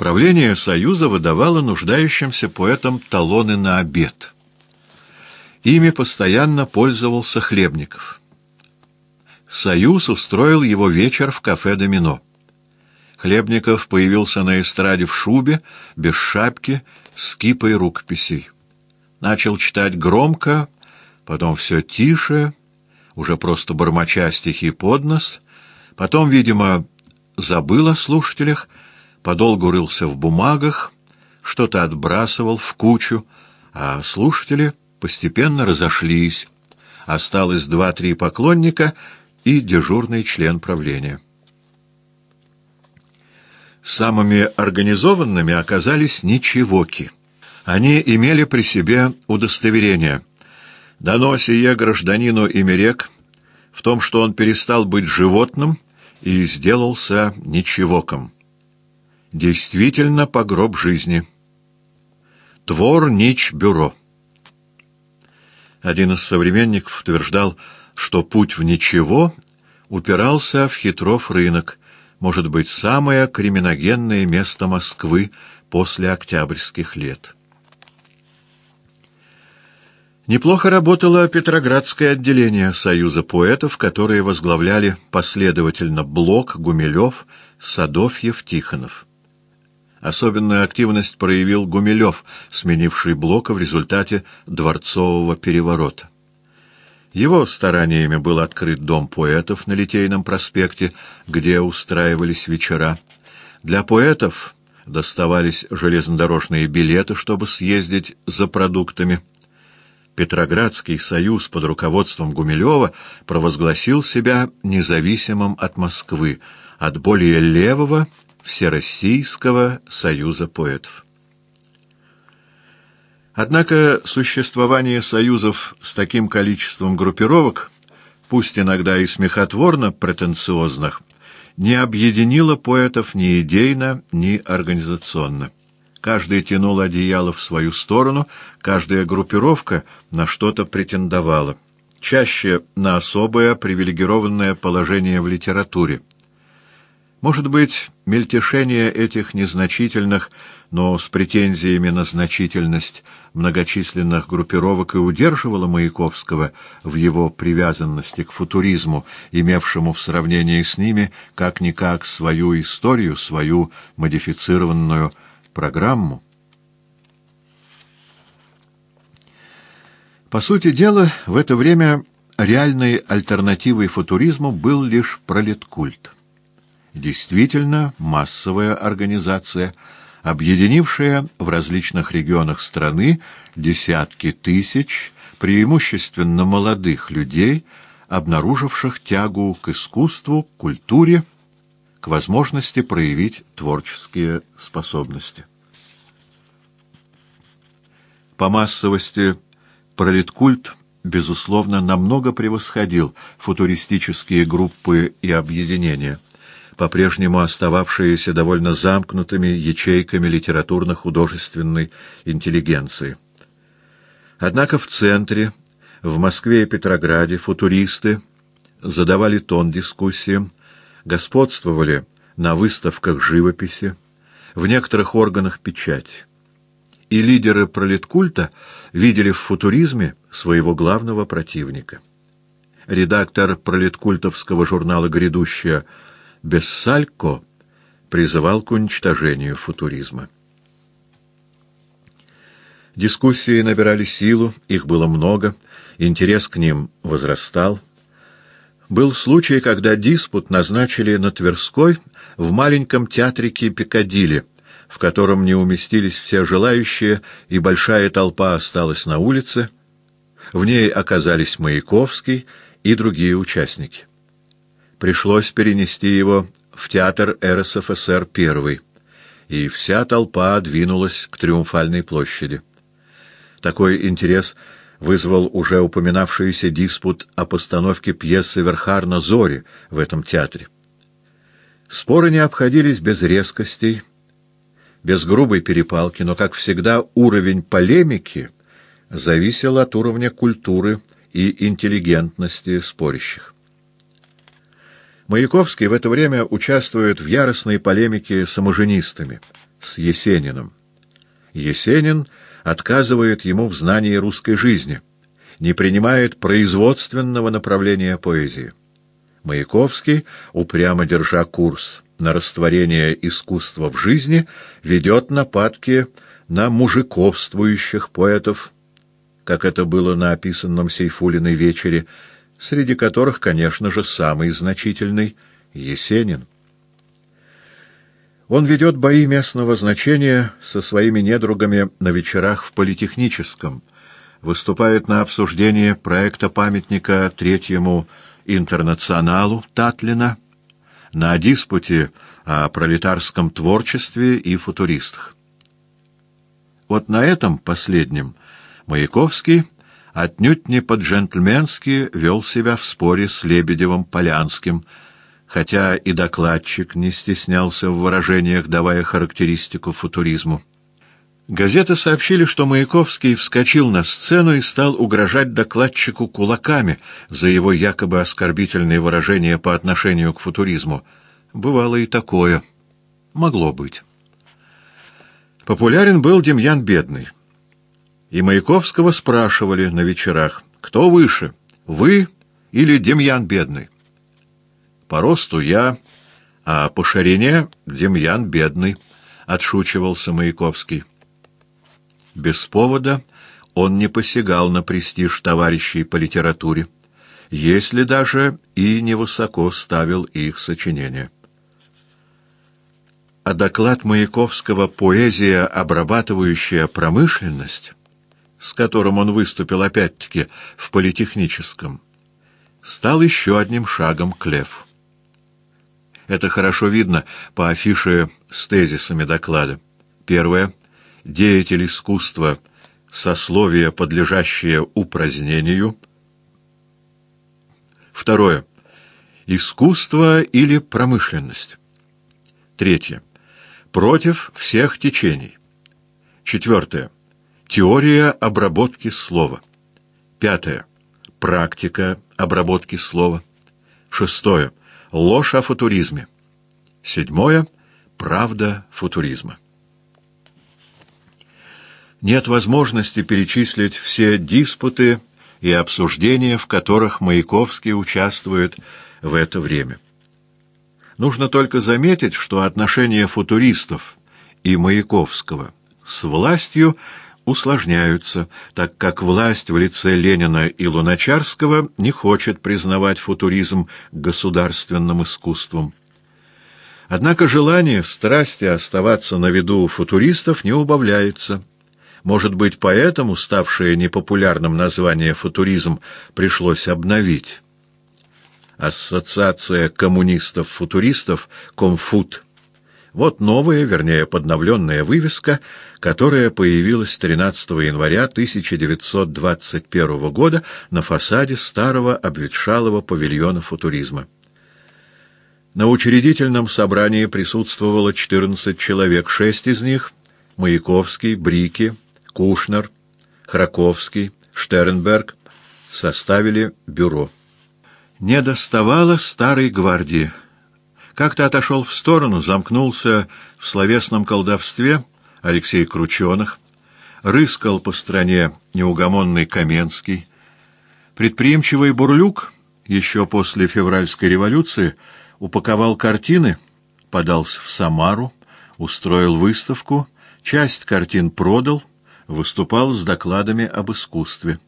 Правление Союза выдавало нуждающимся поэтам талоны на обед. Ими постоянно пользовался Хлебников. Союз устроил его вечер в кафе «Домино». Хлебников появился на эстраде в шубе, без шапки, с кипой рукописей. Начал читать громко, потом все тише, уже просто бормоча стихи под нос, потом, видимо, забыл о слушателях, подолгу рылся в бумагах, что-то отбрасывал в кучу, а слушатели постепенно разошлись. Осталось два-три поклонника и дежурный член правления. Самыми организованными оказались ничевоки. Они имели при себе удостоверение. Дано сие гражданину Имерек в том, что он перестал быть животным и сделался ничевоком. Действительно погроб жизни. Твор Нич Бюро. Один из современников утверждал, что путь в ничего упирался в хитров рынок, может быть, самое криминогенное место Москвы после октябрьских лет. Неплохо работало Петроградское отделение Союза поэтов, которые возглавляли последовательно Блок, Гумилев, Садовьев, Тихонов. Особенную активность проявил Гумилев, сменивший Блока в результате дворцового переворота. Его стараниями был открыт Дом поэтов на Литейном проспекте, где устраивались вечера. Для поэтов доставались железнодорожные билеты, чтобы съездить за продуктами. Петроградский союз под руководством Гумилева провозгласил себя независимым от Москвы, от более левого Всероссийского союза поэтов. Однако существование союзов с таким количеством группировок, пусть иногда и смехотворно претенциозных, не объединило поэтов ни идейно, ни организационно. Каждый тянул одеяло в свою сторону, каждая группировка на что-то претендовала. Чаще на особое привилегированное положение в литературе. Может быть, мельтешение этих незначительных, но с претензиями на значительность многочисленных группировок и удерживало Маяковского в его привязанности к футуризму, имевшему в сравнении с ними как-никак свою историю, свою модифицированную программу. По сути дела, в это время реальной альтернативой футуризму был лишь пролеткульт. Действительно, массовая организация, объединившая в различных регионах страны десятки тысяч преимущественно молодых людей, обнаруживших тягу к искусству, культуре, к возможности проявить творческие способности. По массовости пролеткульт, безусловно, намного превосходил футуристические группы и объединения, по-прежнему остававшиеся довольно замкнутыми ячейками литературно-художественной интеллигенции. Однако в центре, в Москве и Петрограде, футуристы задавали тон дискуссиям, господствовали на выставках живописи, в некоторых органах печати. И лидеры пролеткульта видели в футуризме своего главного противника. Редактор пролеткультовского журнала «Грядущее» Бессалько призывал к уничтожению футуризма. Дискуссии набирали силу, их было много, интерес к ним возрастал – был случай, когда диспут назначили на Тверской в маленьком театрике Пикадилли, в котором не уместились все желающие, и большая толпа осталась на улице. В ней оказались Маяковский и другие участники. Пришлось перенести его в театр РСФСР первый, и вся толпа двинулась к Триумфальной площади. Такой интерес – вызвал уже упоминавшийся диспут о постановке пьесы Верхарна «Зори» в этом театре. Споры не обходились без резкостей, без грубой перепалки, но, как всегда, уровень полемики зависел от уровня культуры и интеллигентности спорящих. Маяковский в это время участвует в яростной полемике с саможенистами, с Есениным. Есенин отказывает ему в знании русской жизни, не принимает производственного направления поэзии. Маяковский, упрямо держа курс на растворение искусства в жизни, ведет нападки на мужиковствующих поэтов, как это было на описанном Сейфулиной вечере, среди которых, конечно же, самый значительный — Есенин. Он ведет бои местного значения со своими недругами на вечерах в Политехническом, выступает на обсуждении проекта памятника Третьему интернационалу Татлина, на диспуте о пролетарском творчестве и футуристах. Вот на этом последнем Маяковский отнюдь не по-джентльменски вел себя в споре с Лебедевым-Полянским, хотя и докладчик не стеснялся в выражениях, давая характеристику футуризму. Газеты сообщили, что Маяковский вскочил на сцену и стал угрожать докладчику кулаками за его якобы оскорбительные выражения по отношению к футуризму. Бывало и такое. Могло быть. Популярен был Демьян Бедный. И Маяковского спрашивали на вечерах, кто выше, вы или Демьян Бедный? По росту я, а по ширине Демьян Бедный, отшучивался Маяковский. Без повода он не посягал на престиж товарищей по литературе, если даже и невысоко ставил их сочинения. А доклад Маяковского «Поэзия, обрабатывающая промышленность», с которым он выступил опять-таки в политехническом, стал еще одним шагом к Лев. Это хорошо видно по афише с тезисами доклада. Первое деятель искусства, сословие, подлежащее упразднению. Второе. Искусство или промышленность. Третье. Против всех течений. Четвертое. Теория обработки слова. Пятое. Практика обработки слова. Шестое. Ложь о футуризме. Седьмое. Правда футуризма. Нет возможности перечислить все диспуты и обсуждения, в которых Маяковский участвует в это время. Нужно только заметить, что отношения футуристов и Маяковского с властью усложняются, так как власть в лице Ленина и Луначарского не хочет признавать футуризм государственным искусством. Однако желание страсти оставаться на виду футуристов не убавляется. Может быть, поэтому ставшее непопулярным название «футуризм» пришлось обновить. Ассоциация коммунистов-футуристов «Комфут» Вот новая, вернее, подновленная вывеска, которая появилась 13 января 1921 года на фасаде старого обветшалого павильона футуризма. На учредительном собрании присутствовало 14 человек, шесть из них — Маяковский, Брики, Кушнер, Храковский, Штернберг составили бюро. Не доставало старой гвардии. Как-то отошел в сторону, замкнулся в словесном колдовстве Алексей Крученых, рыскал по стране неугомонный Каменский. Предприимчивый Бурлюк еще после февральской революции упаковал картины, подался в Самару, устроил выставку, часть картин продал, выступал с докладами об искусстве.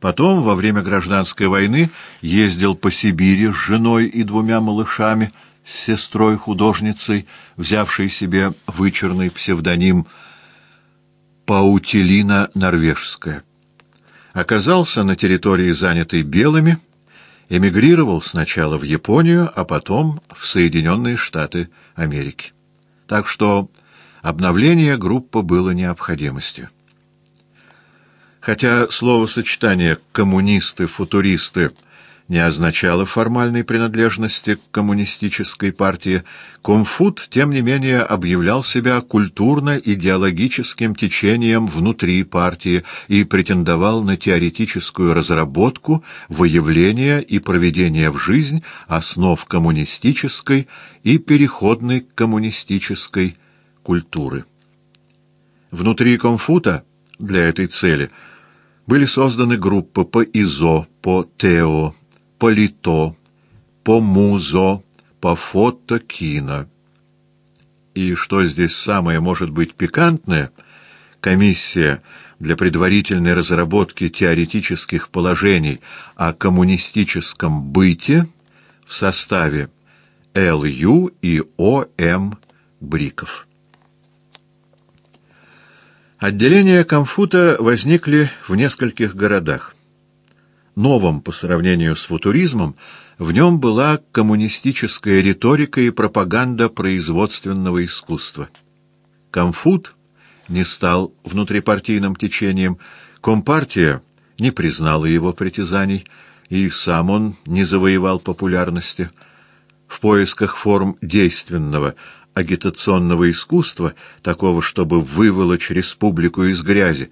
Потом, во время гражданской войны, ездил по Сибири с женой и двумя малышами, с сестрой-художницей, взявшей себе вычурный псевдоним Паутилина Норвежская. Оказался на территории, занятой белыми, эмигрировал сначала в Японию, а потом в Соединенные Штаты Америки. Так что обновление группы было необходимостью. Хотя словосочетание «коммунисты-футуристы» не означало формальной принадлежности к коммунистической партии, Комфут, тем не менее, объявлял себя культурно-идеологическим течением внутри партии и претендовал на теоретическую разработку, выявление и проведение в жизнь основ коммунистической и переходной коммунистической культуры. Внутри Комфута для этой цели были созданы группы по ИЗО, по ТЕО, по ЛИТО, по МУЗО, по фото-кино. И что здесь самое может быть пикантное, комиссия для предварительной разработки теоретических положений о коммунистическом быте в составе Л.Ю. и О.М. Бриков. Отделения Комфута возникли в нескольких городах. Новым по сравнению с футуризмом в нем была коммунистическая риторика и пропаганда производственного искусства. Комфут не стал внутрипартийным течением, Компартия не признала его притязаний, и сам он не завоевал популярности. В поисках форм действенного, агитационного искусства, такого, чтобы выволочь республику из грязи,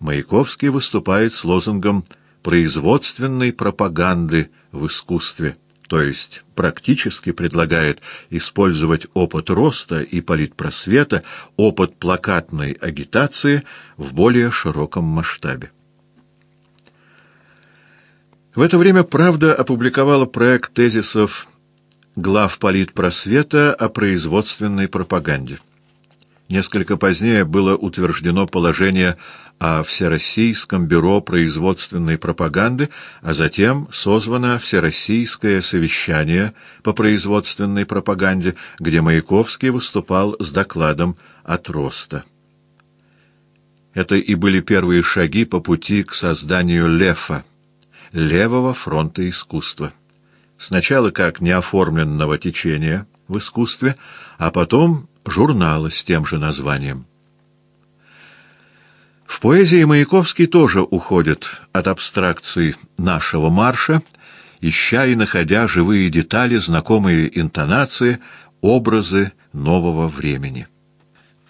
Маяковский выступает с лозунгом производственной пропаганды в искусстве, то есть практически предлагает использовать опыт роста и политпросвета, опыт плакатной агитации в более широком масштабе. В это время «Правда» опубликовала проект тезисов глав политпросвета о производственной пропаганде. Несколько позднее было утверждено положение о Всероссийском бюро производственной пропаганды, а затем созвано Всероссийское совещание по производственной пропаганде, где Маяковский выступал с докладом от роста. Это и были первые шаги по пути к созданию ЛЕФа, Левого фронта искусства сначала как неоформленного течения в искусстве, а потом журнала с тем же названием. В поэзии Маяковский тоже уходит от абстракций нашего марша, ища и находя живые детали, знакомые интонации, образы нового времени.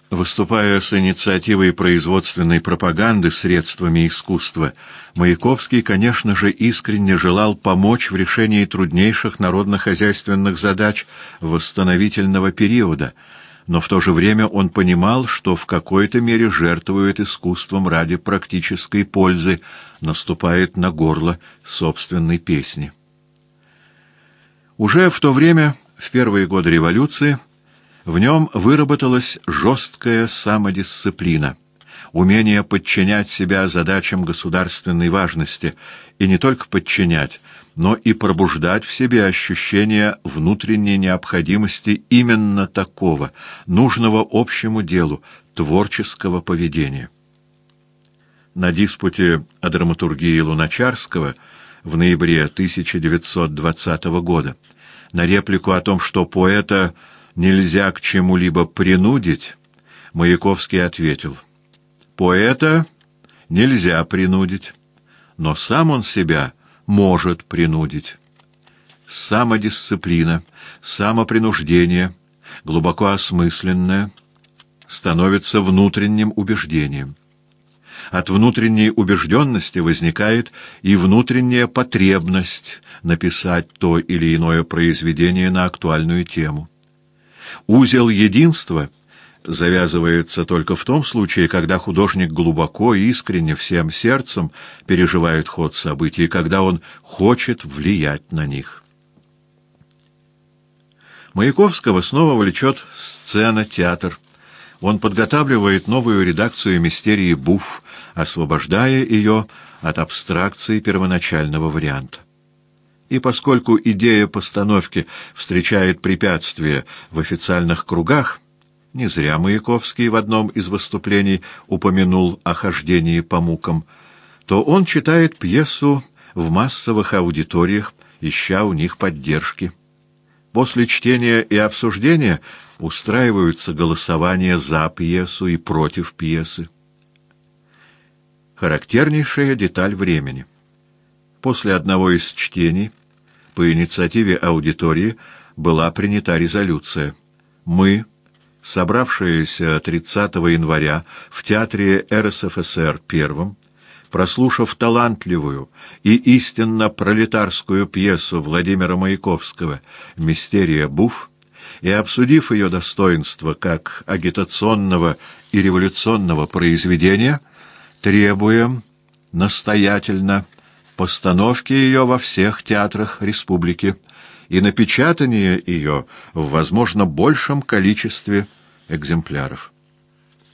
Выступая с инициативой производственной пропаганды средствами искусства, Маяковский, конечно же, искренне желал помочь в решении труднейших народно-хозяйственных задач восстановительного периода, но в то же время он понимал, что в какой-то мере жертвует искусством ради практической пользы, наступает на горло собственной песни. Уже в то время, в первые годы революции, в нем выработалась жесткая самодисциплина, умение подчинять себя задачам государственной важности, и не только подчинять, но и пробуждать в себе ощущение внутренней необходимости именно такого, нужного общему делу, творческого поведения. На диспуте о драматургии Луначарского в ноябре 1920 года на реплику о том, что поэта нельзя к чему-либо принудить, Маяковский ответил, «Поэта нельзя принудить, но сам он себя может принудить. Самодисциплина, самопринуждение, глубоко осмысленное, становится внутренним убеждением. От внутренней убежденности возникает и внутренняя потребность написать то или иное произведение на актуальную тему. Узел единства завязывается только в том случае, когда художник глубоко и искренне всем сердцем переживает ход событий, когда он хочет влиять на них. Маяковского снова влечет сцена, театр. Он подготавливает новую редакцию «Мистерии Буф», освобождая ее от абстракции первоначального варианта. И поскольку идея постановки встречает препятствия в официальных кругах, не зря Маяковский в одном из выступлений упомянул о хождении по мукам, то он читает пьесу в массовых аудиториях, ища у них поддержки. После чтения и обсуждения устраиваются голосования за пьесу и против пьесы. Характернейшая деталь времени. После одного из чтений по инициативе аудитории была принята резолюция. Мы, собравшиеся 30 января в Театре РСФСР первом, прослушав талантливую и истинно пролетарскую пьесу Владимира Маяковского «Мистерия Буф», и обсудив ее достоинство как агитационного и революционного произведения, требуем настоятельно постановки ее во всех театрах республики и напечатание ее в, возможно, большем количестве экземпляров.